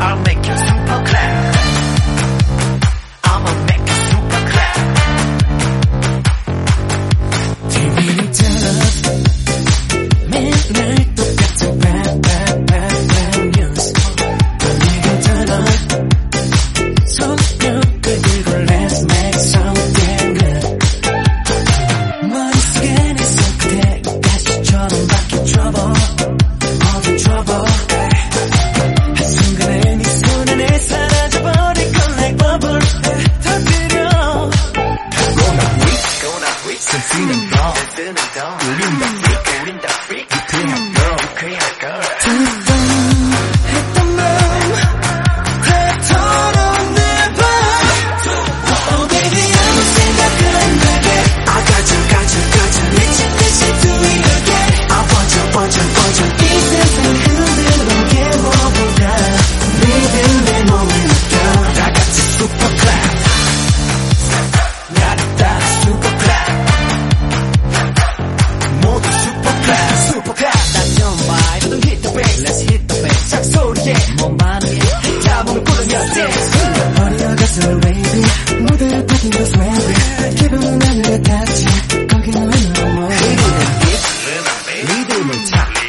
I'll make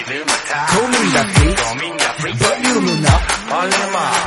Call me the freak, but you know not. My